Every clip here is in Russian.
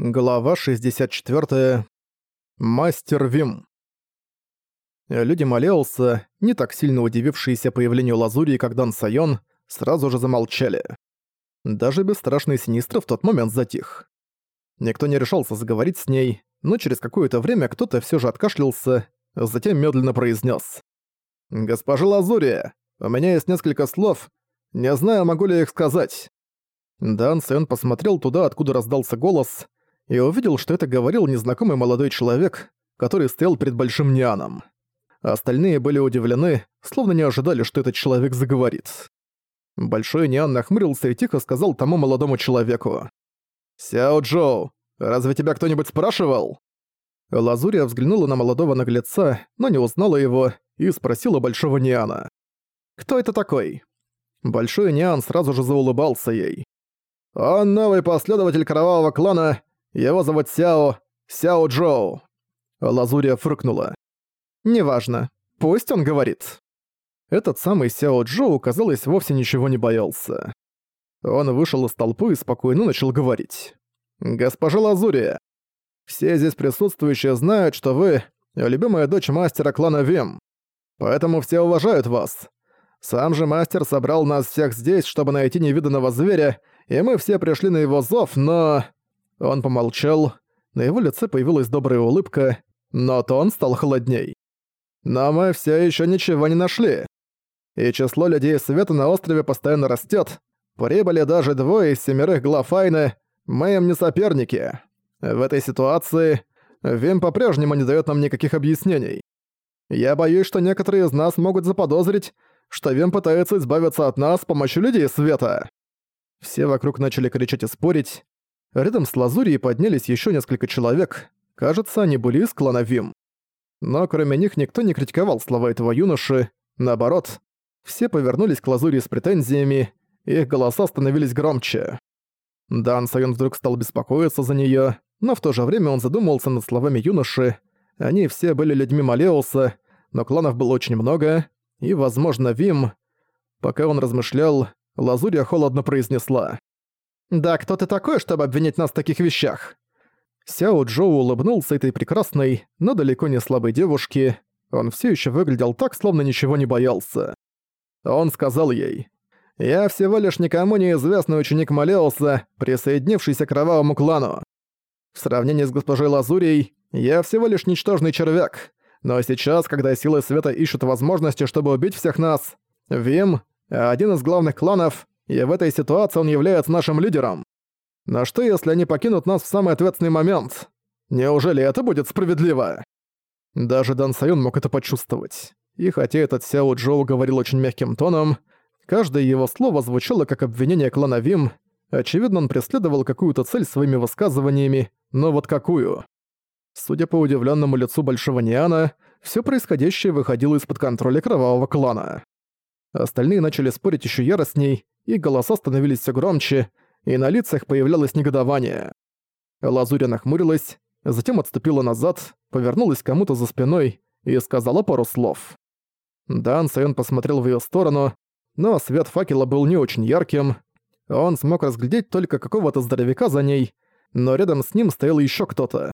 Глава 64. Мастер Вим. Люди Малеуса, не так сильно удивившиеся появлению Лазури, как Дан Сайон, сразу же замолчали. Даже бесстрашный Синистра в тот момент затих. Никто не решался заговорить с ней, но через какое-то время кто-то все же откашлялся, затем медленно произнес: «Госпожа Лазурия, у меня есть несколько слов, не знаю, могу ли их сказать». Дан Сайон посмотрел туда, откуда раздался голос, и увидел, что это говорил незнакомый молодой человек, который стоял перед Большим Нианом. Остальные были удивлены, словно не ожидали, что этот человек заговорит. Большой Ниан нахмурился и тихо сказал тому молодому человеку. «Сяо Джоу, разве тебя кто-нибудь спрашивал?» Лазурия взглянула на молодого наглеца, но не узнала его, и спросила Большого Ниана. «Кто это такой?» Большой Ниан сразу же заулыбался ей. «Он новый последователь кровавого клана его зовут Сяо... Сяо Джоу». Лазурия фыркнула. «Неважно. Пусть он говорит». Этот самый Сяо Джоу, казалось, вовсе ничего не боялся. Он вышел из толпы и спокойно начал говорить. «Госпожа Лазурия, все здесь присутствующие знают, что вы — любимая дочь мастера клана Вим. Поэтому все уважают вас. Сам же мастер собрал нас всех здесь, чтобы найти невиданного зверя, и мы все пришли на его зов, но...» Он помолчал, на его лице появилась добрая улыбка, но тон стал холодней. «Но мы все еще ничего не нашли. И число людей света на острове постоянно растет. Прибыли даже двое из семерых глав Айны, мы им не соперники. В этой ситуации Вим по-прежнему не дает нам никаких объяснений. Я боюсь, что некоторые из нас могут заподозрить, что Вим пытается избавиться от нас с помощью людей света». Все вокруг начали кричать и спорить, Рядом с Лазурией поднялись еще несколько человек. Кажется, они были из клана Вим. Но кроме них никто не критиковал слова этого юноши. Наоборот, все повернулись к Лазурии с претензиями, их голоса становились громче. Дан Сайон вдруг стал беспокоиться за неё, но в то же время он задумался над словами юноши. Они все были людьми Малеуса, но кланов было очень много, и, возможно, Вим... Пока он размышлял, Лазурия холодно произнесла. «Да кто ты такой, чтобы обвинить нас в таких вещах?» Сяо Джоу улыбнулся этой прекрасной, но далеко не слабой девушке. Он все еще выглядел так, словно ничего не боялся. Он сказал ей, «Я всего лишь никому неизвестный ученик Малеуса, присоединившийся к кровавому клану. В сравнении с госпожой Лазурией, я всего лишь ничтожный червяк. Но сейчас, когда силы света ищут возможности, чтобы убить всех нас, Вим, один из главных кланов, и в этой ситуации он является нашим лидером. Но что, если они покинут нас в самый ответственный момент? Неужели это будет справедливо? Даже Дан Сайон мог это почувствовать. И хотя этот Сяо Джоу говорил очень мягким тоном, каждое его слово звучало как обвинение клана Вим, очевидно, он преследовал какую-то цель своими высказываниями, но вот какую? Судя по удивленному лицу Большого Ниана, все происходящее выходило из-под контроля кровавого клана. Остальные начали спорить еще яростней, и голоса становились все громче, и на лицах появлялось негодование. Лазуря нахмурилась, затем отступила назад, повернулась кому-то за спиной и сказала пару слов. Дан Сайон посмотрел в ее сторону, но свет факела был не очень ярким. Он смог разглядеть только какого-то здоровяка за ней, но рядом с ним стоял еще кто-то.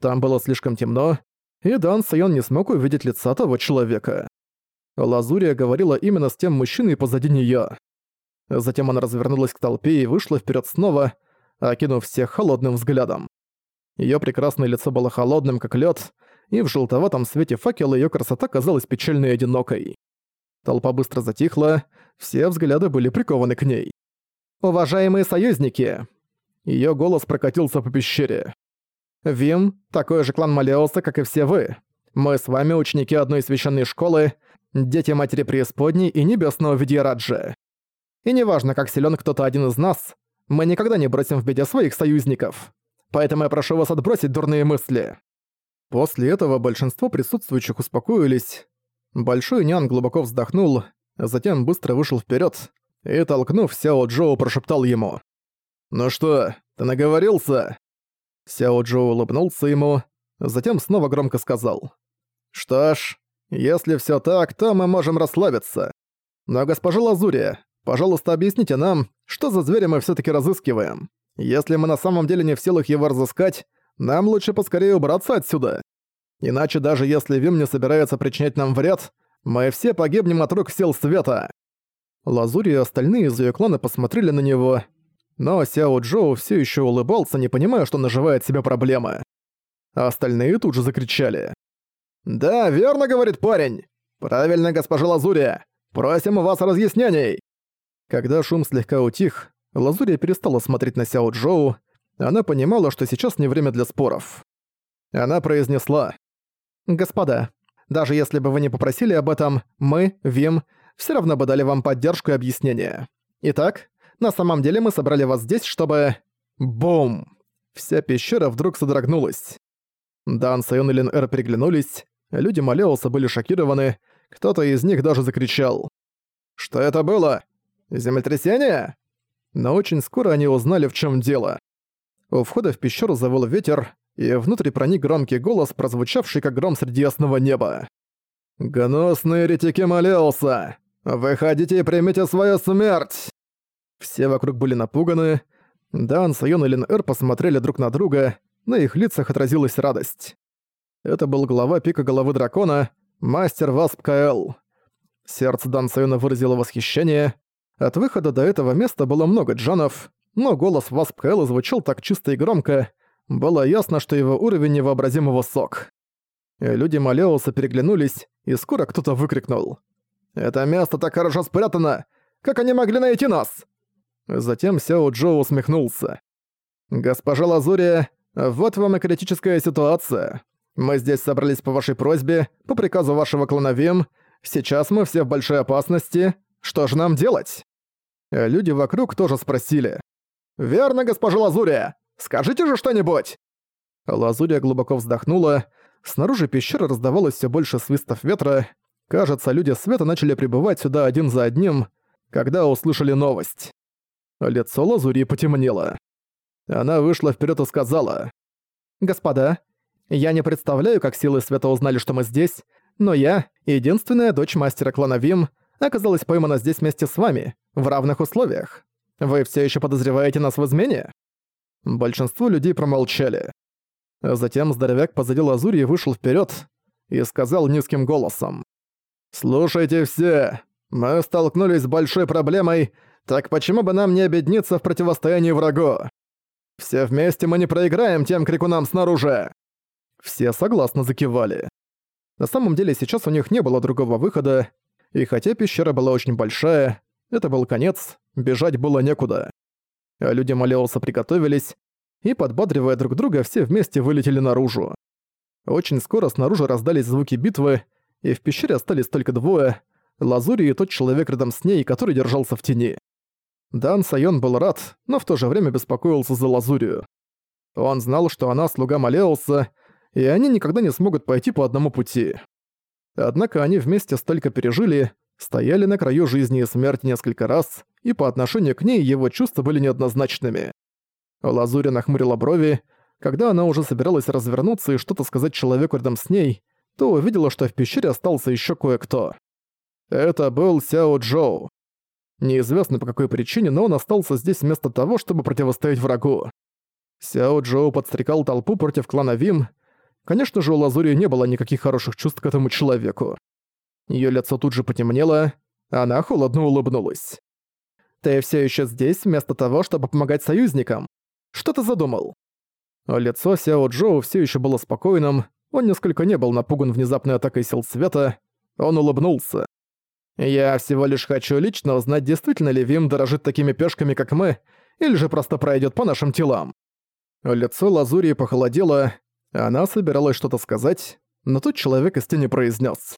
Там было слишком темно, и Дан Сайон не смог увидеть лица того человека. Лазурия говорила именно с тем мужчиной позади неё. Затем она развернулась к толпе и вышла вперед снова, окинув всех холодным взглядом. Её прекрасное лицо было холодным, как лед, и в желтоватом свете факела её красота казалась печальной и одинокой. Толпа быстро затихла, все взгляды были прикованы к ней. «Уважаемые союзники!» Её голос прокатился по пещере. «Вим — такой же клан Малеоса, как и все вы. Мы с вами ученики одной священной школы, дети Матери Преисподней и Небесного Видьяраджа. И неважно, как силен кто-то один из нас, мы никогда не бросим в беде своих союзников. Поэтому я прошу вас отбросить дурные мысли». После этого большинство присутствующих успокоились. Большой Нян глубоко вздохнул, затем быстро вышел вперед и, толкнув Сяо Джоу, прошептал ему. «Ну что, ты наговорился?» Сяо Джоу улыбнулся ему, затем снова громко сказал. «Что ж, если все так, то мы можем расслабиться. Но, госпожа Лазурия, Пожалуйста, объясните нам, что за зверя мы все таки разыскиваем. Если мы на самом деле не в силах его разыскать, нам лучше поскорее убраться отсюда. Иначе даже если Вим не собирается причинять нам вред, мы все погибнем от рук сил света». Лазури и остальные из её клана посмотрели на него, но Сяо Джоу все еще улыбался, не понимая, что наживает себе проблемы. А остальные тут же закричали. «Да, верно, — говорит парень. Правильно, госпожа Лазурия. Просим у вас разъяснений!» Когда шум слегка утих, Лазурия перестала смотреть на Сяо Джоу. Она понимала, что сейчас не время для споров. Она произнесла. «Господа, даже если бы вы не попросили об этом, мы, Вим, все равно бы дали вам поддержку и объяснение. Итак, на самом деле мы собрали вас здесь, чтобы... Бум! Вся пещера вдруг содрогнулась. Дан, Сайон и Лин Эр переглянулись, люди Малеуса были шокированы, кто-то из них даже закричал. «Что это было? Землетрясение?» Но очень скоро они узнали, в чем дело. У входа в пещеру завыл ветер, и внутрь проник громкий голос, прозвучавший как гром среди ясного неба. «Гнусные ретики Малеуса! Выходите и примите свою смерть!» Все вокруг были напуганы. Дан, Сайон и Лин Эр посмотрели друг на друга, на их лицах отразилась радость. Это был глава пика головы дракона, мастер Васп КЛ. Сердце Дан Сайона выразило восхищение. От выхода до этого места было много джанов, но голос Васп КЛ звучал так чисто и громко, было ясно, что его уровень невообразимо высок. Люди Малеуса переглянулись, и скоро кто-то выкрикнул. «Это место так хорошо спрятано! Как они могли найти нас?» Затем Сяо Джо усмехнулся. «Госпожа Лазурия, вот вам и критическая ситуация. Мы здесь собрались по вашей просьбе, по приказу вашего клана Вим. Сейчас мы все в большой опасности. Что же нам делать?» Люди вокруг тоже спросили. «Верно, госпожа Лазурия! Скажите же что-нибудь!» Лазурия глубоко вздохнула. Снаружи пещеры раздавалось все больше свистов ветра. Кажется, люди света начали прибывать сюда один за одним, когда услышали новость. Лицо Лазури потемнело. Она вышла вперед и сказала. «Господа, я не представляю, как силы света узнали, что мы здесь, но я, единственная дочь мастера клана Вим, оказалась поймана здесь вместе с вами, в равных условиях. Вы все еще подозреваете нас в измене?» Большинство людей промолчали. Затем здоровяк позади Лазури вышел вперед и сказал низким голосом. «Слушайте все, мы столкнулись с большой проблемой, так почему бы нам не объединиться в противостоянии врагу? Все вместе мы не проиграем тем крикунам снаружи!» Все согласно закивали. На самом деле сейчас у них не было другого выхода, и хотя пещера была очень большая, это был конец, бежать было некуда. А люди Малеуса приготовились, и, подбадривая друг друга, все вместе вылетели наружу. Очень скоро снаружи раздались звуки битвы, и в пещере остались только двое — Лазури и тот человек рядом с ней, который держался в тени. Дан Сайон был рад, но в то же время беспокоился за Лазурию. Он знал, что она слуга Малеуса, и они никогда не смогут пойти по одному пути. Однако они вместе столько пережили, стояли на краю жизни и смерти несколько раз, и по отношению к ней его чувства были неоднозначными. Лазуря нахмурила брови, когда она уже собиралась развернуться и что-то сказать человеку рядом с ней, то увидела, что в пещере остался еще кое-кто. Это был Сяо Джоу. Неизвестно по какой причине, но он остался здесь вместо того, чтобы противостоять врагу. Сяо Джоу подстрекал толпу против клана Вим. Конечно же, у Лазури не было никаких хороших чувств к этому человеку. Её лицо тут же потемнело, она холодно улыбнулась. «Ты всё ещё здесь, вместо того, чтобы помогать союзникам? Что ты задумал?» Лицо Сяо Джоу всё ещё было спокойным, он несколько не был напуган внезапной атакой сил света, он улыбнулся. Я всего лишь хочу лично узнать, действительно ли Вим дорожит такими пешками, как мы, или же просто пройдет по нашим телам. Лицо Лазурии похолодело, она собиралась что-то сказать, но тут человек из тени произнес: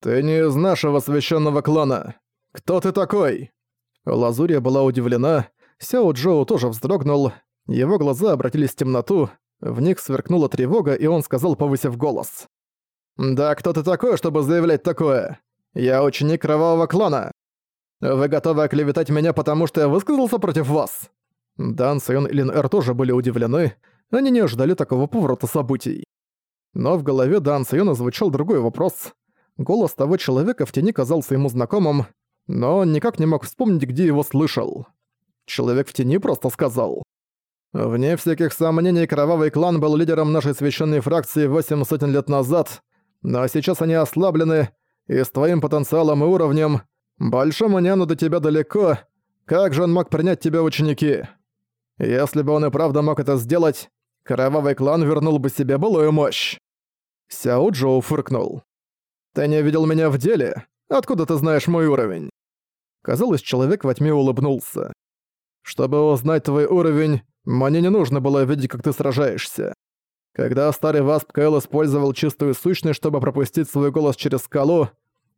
«Ты не из нашего священного клана. Кто ты такой?» Лазурия была удивлена, Сяо Джоу тоже вздрогнул, его глаза обратились в темноту, в них сверкнула тревога, и он сказал, повысив голос. «Да кто ты такой, чтобы заявлять такое? Я ученик кровавого клана. Вы готовы оклеветать меня, потому что я высказался против вас?» Дан, Сайон и Лин Эр тоже были удивлены, они не ожидали такого поворота событий. Но в голове Дан Сайона звучал другой вопрос. Голос того человека в тени казался ему знакомым, но он никак не мог вспомнить, где его слышал. Человек в тени просто сказал. Вне всяких сомнений, Кровавый клан был лидером нашей священной фракции восемь сотен лет назад, но сейчас они ослаблены, и с твоим потенциалом и уровнем, большому няну до тебя далеко, как же он мог принять тебя ученики? Если бы он и правда мог это сделать, Кровавый клан вернул бы себе былую мощь. Сяо Джоу фыркнул. «Ты не видел меня в деле? Откуда ты знаешь мой уровень?» Казалось, человек во тьме улыбнулся. «Чтобы узнать твой уровень, мне не нужно было видеть, как ты сражаешься. Когда старый Васп Кайл использовал чистую сущность, чтобы пропустить свой голос через скалу,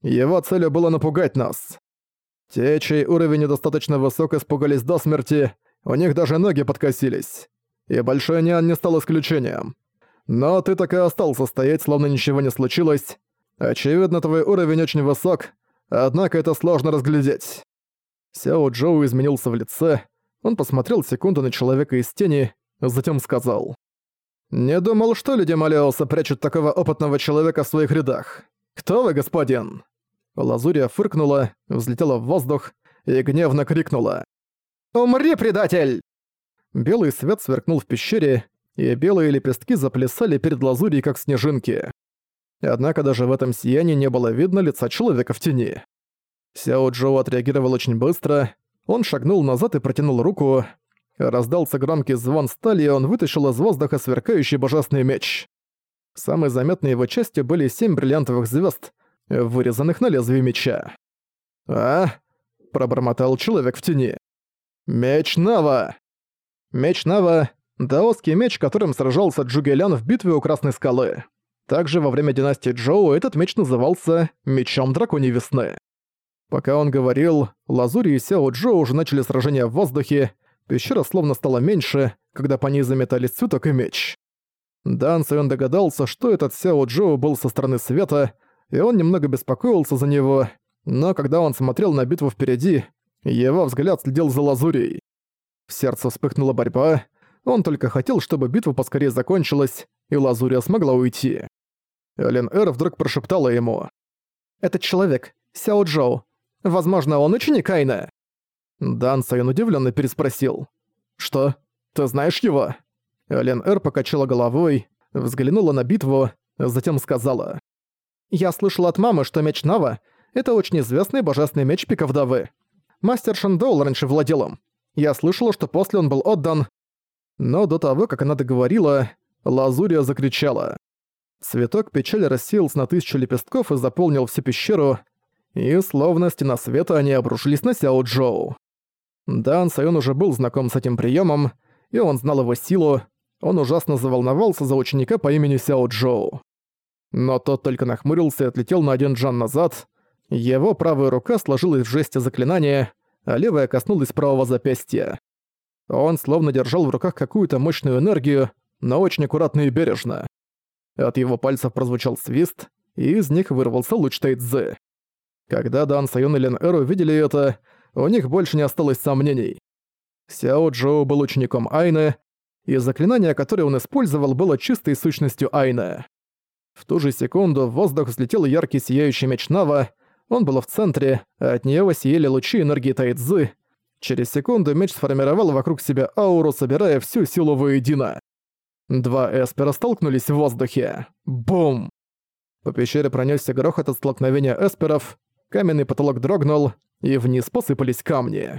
его целью было напугать нас. Те, чей уровень недостаточно высок, испугались до смерти, у них даже ноги подкосились. И Большой Ниан не стал исключением. Но ты так и остался стоять, словно ничего не случилось. Очевидно, твой уровень очень высок, однако это сложно разглядеть. Сяо Джоу изменился в лице, он посмотрел секунду на человека из тени, затем сказал. «Не думал, что люди Малеуса прячут такого опытного человека в своих рядах. Кто вы, господин?» Лазурия фыркнула, взлетела в воздух и гневно крикнула. «Умри, предатель!» Белый свет сверкнул в пещере, и белые лепестки заплясали перед лазурей, как снежинки. Однако даже в этом сиянии не было видно лица человека в тени. Сяо Джоу отреагировал очень быстро, он шагнул назад и протянул руку. Раздался громкий звон стали, и он вытащил из воздуха сверкающий божественный меч. Самой заметной его частью были семь бриллиантовых звезд, вырезанных на лезвии меча. «А?» – пробормотал человек в тени. «Меч Нава!» Меч Нава – даосский меч, которым сражался Джугелян в битве у Красной Скалы. Также во время династии Джоу этот меч назывался «Мечом Драконьей Весны». Пока он говорил, Лазури и Сяо Джо уже начали сражение в воздухе, пещера словно стала меньше, когда по ней заметались цветок и меч. Дан Сайон догадался, что этот Сяо Джо был со стороны света, и он немного беспокоился за него, но когда он смотрел на битву впереди, его взгляд следил за Лазурей. В сердце вспыхнула борьба, он только хотел, чтобы битва поскорее закончилась, и Лазурия смогла уйти. Элен Эр вдруг прошептала ему. «Этот человек, Сяо Джоу, Возможно, он ученик Айна». Дан Сайон удивленно переспросил. «Что? Ты знаешь его?» Лен Эр покачала головой, взглянула на битву, затем сказала. «Я слышала от мамы, что меч Нава — это очень известный божественный меч Пика. Мастер Шандоул раньше владел им. Я слышала, что после он был отдан...» Но до того, как она договорила, Лазурия закричала. Цветок печали рассеялся на тысячу лепестков и заполнил всю пещеру, и словно стена света они обрушились на Сяо Джоу. Дан Сайон уже был знаком с этим приемом, и он знал его силу, он ужасно заволновался за ученика по имени Сяо Джоу. Но тот только нахмурился и отлетел на один джан назад. Его правая рука сложилась в жесте заклинания, а левая коснулась правого запястья. Он словно держал в руках какую-то мощную энергию, но очень аккуратно и бережно. От его пальцев прозвучал свист, и из них вырвался луч Тайцзы. Когда Дан Сайон и Лен Эр увидели это, у них больше не осталось сомнений. Сяо Джоу был учеником Айны, и заклинание, которое он использовал, было чистой сущностью Айны. В ту же секунду в воздух взлетел яркий сияющий меч Нава, он был в центре, а от него сияли лучи энергии Тайцзы. Через секунду меч сформировал вокруг себя ауру, собирая всю силу воедино. Два эспера столкнулись в воздухе. Бум! По пещере пронесся грохот от столкновения эсперов, Каменный потолок дрогнул, и вниз посыпались камни.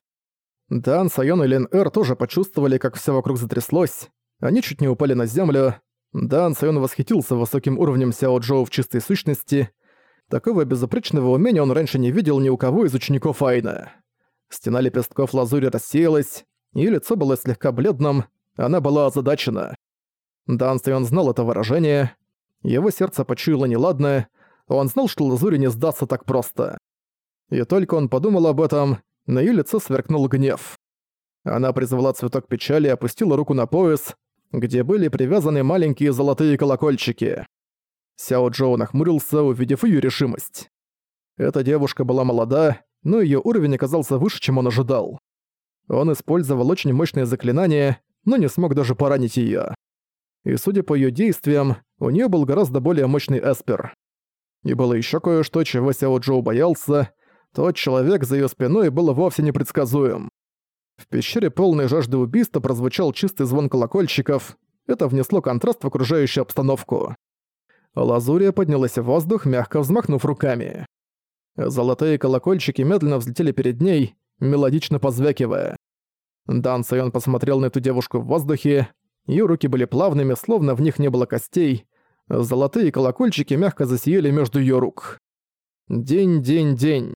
Дан, Сайон и Лен Эр тоже почувствовали, как все вокруг затряслось. Они чуть не упали на землю. Дан Сайон восхитился высоким уровнем Сяо Джоу в чистой сущности. Такого безупречного умения он раньше не видел ни у кого из учеников Айна. Стена лепестков лазури рассеялась, и лицо было слегка бледным, она была озадачена. Дан Сайон знал это выражение. Его сердце почуяло неладное, он знал, что Лазури не сдастся так просто. И только он подумал об этом, на её лице сверкнул гнев. Она призвала цветок печали и опустила руку на пояс, где были привязаны маленькие золотые колокольчики. Сяо Джоу нахмурился, увидев её решимость. Эта девушка была молода, но её уровень оказался выше, чем он ожидал. Он использовал очень мощное заклинание, но не смог даже поранить её. И судя по её действиям, у неё был гораздо более мощный эспер. И было еще кое-что, чего Сяо Джоу боялся. Тот человек за ее спиной был вовсе непредсказуем. В пещере полной жажды убийства прозвучал чистый звон колокольчиков. Это внесло контраст в окружающую обстановку. Лазурия поднялась в воздух, мягко взмахнув руками. Золотые колокольчики медленно взлетели перед ней, мелодично позвякивая. Дан Сайон посмотрел на эту девушку в воздухе. Её руки были плавными, словно в них не было костей. Золотые колокольчики мягко засияли между её рук. День, день, день.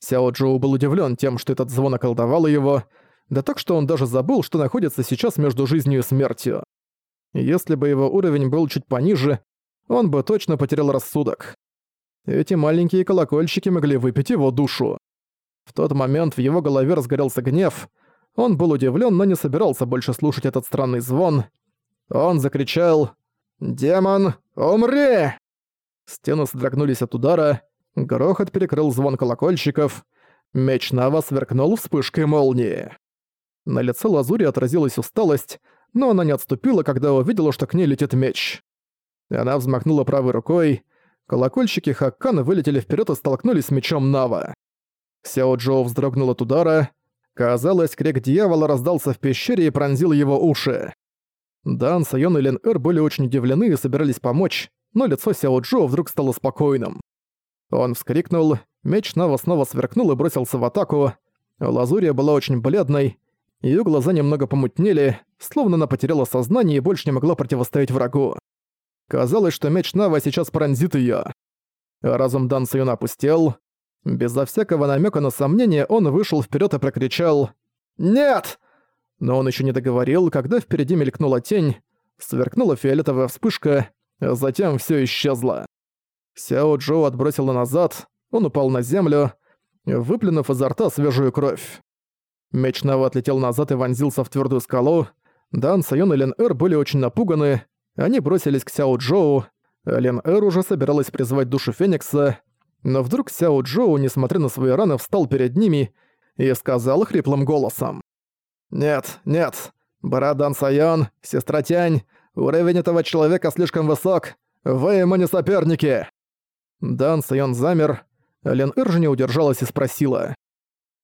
Сяо Джоу был удивлен тем, что этот звон околдовал его, да так, что он даже забыл, что находится сейчас между жизнью и смертью. Если бы его уровень был чуть пониже, он бы точно потерял рассудок. Эти маленькие колокольчики могли выпить его душу. В тот момент в его голове разгорелся гнев. Он был удивлен, но не собирался больше слушать этот странный звон. Он закричал «Демон, умри!» Стены содрогнулись от удара, Грохот перекрыл звон колокольчиков. Меч Нава сверкнул вспышкой молнии. На лице Лазури отразилась усталость, но она не отступила, когда увидела, что к ней летит меч. Она взмахнула правой рукой. Колокольчики Хаккана вылетели вперед и столкнулись с мечом Нава. Сяо Джоу вздрогнул от удара. Казалось, крик дьявола раздался в пещере и пронзил его уши. Дан, Сайон и Лен Эр были очень удивлены и собирались помочь, но лицо Сяо Джоу вдруг стало спокойным. Он вскрикнул, меч Нава снова сверкнул и бросился в атаку. Лазурия была очень бледной, её глаза немного помутнели, словно она потеряла сознание и больше не могла противостоять врагу. Казалось, что меч Нава сейчас пронзит её. Разум Дан Сайона опустел. Безо всякого намёка на сомнение он вышел вперёд и прокричал «Нет!». Но он ещё не договорил, когда впереди мелькнула тень, сверкнула фиолетовая вспышка, затем всё исчезло. Сяо Джоу отбросила назад, он упал на землю, выплюнув изо рта свежую кровь. Меч Нава отлетел назад и вонзился в твердую скалу. Дан, Сайон и Лен Эр были очень напуганы. Они бросились к Сяо Джоу. Лен Эр уже собиралась призвать душу Феникса. Но вдруг Сяо Джоу, несмотря на свои раны, встал перед ними и сказал хриплым голосом. «Нет, нет, брат Дан Сайон, сестра Тянь, уровень этого человека слишком высок. Вы ему не соперники!» Дан Сайон замер. Лен Эр же не удержалась и спросила.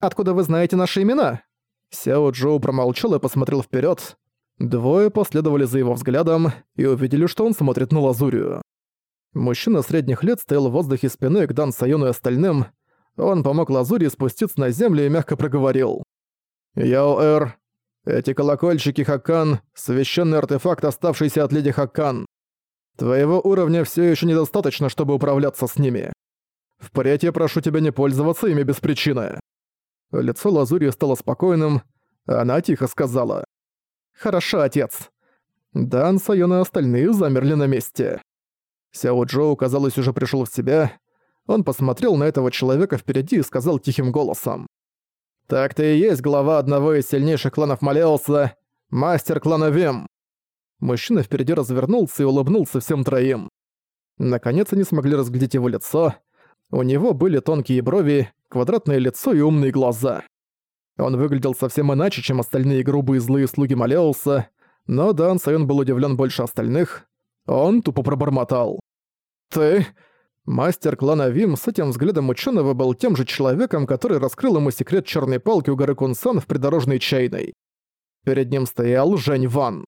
«Откуда вы знаете наши имена?» Сяо Джоу промолчал и посмотрел вперед. Двое последовали за его взглядом и увидели, что он смотрит на Лазурию. Мужчина средних лет стоял в воздухе спиной к Дан Сайону и остальным. Он помог Лазурии спуститься на землю и мягко проговорил. «Яо Эр, эти колокольчики Хакан — священный артефакт, оставшийся от леди Хакан. Твоего уровня все еще недостаточно, чтобы управляться с ними. Впредь я прошу тебя не пользоваться ими без причины». Лицо Лазури стало спокойным, она тихо сказала. «Хорошо, отец». Дан, Сайон и остальные замерли на месте. Сяо Джоу, казалось, уже пришел в себя. Он посмотрел на этого человека впереди и сказал тихим голосом. «Так ты и есть глава одного из сильнейших кланов Малеуса, мастер клана Вим. Мужчина впереди развернулся и улыбнулся всем троим. Наконец они смогли разглядеть его лицо. У него были тонкие брови, квадратное лицо и умные глаза. Он выглядел совсем иначе, чем остальные грубые злые слуги Малеуса, но Дан Сайон был удивлен больше остальных. Он тупо пробормотал. «Ты...» Мастер клана Вим с этим взглядом ученого был тем же человеком, который раскрыл ему секрет черной палки у горы Кунсан в придорожной чайной. Перед ним стоял Жень Ван.